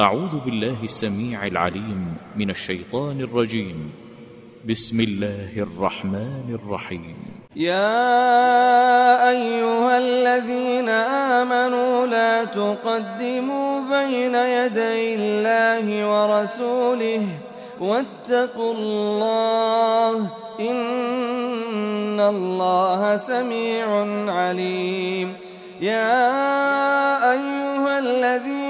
أعوذ بالله السميع العليم من الشيطان الرجيم. بسم الله الرحمن الرحيم. يا أيها الذين آمنوا لا تقدموا بين يدي الله ورسوله واتقوا الله إن الله سميع عليم. يا أيها الذين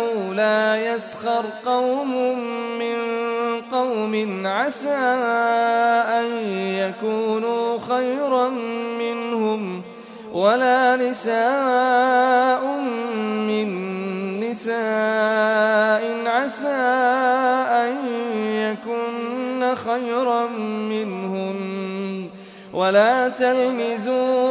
يسخر قوم من قوم عسى أن يكونوا خيرا منهم ولا نساء من نساء عسى أن يكن خيرا منهم ولا تلمزوا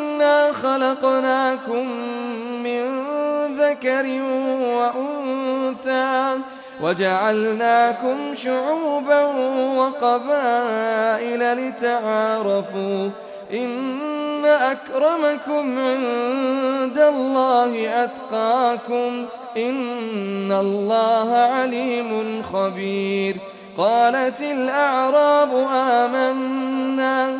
إنا خلقناكم من ذكر وأنثى وجعلناكم شعوبا وقبائل لتعارفوا إن أكرمكم عند الله أتقاكم إن الله عليم خبير قالت الأعراب آمنا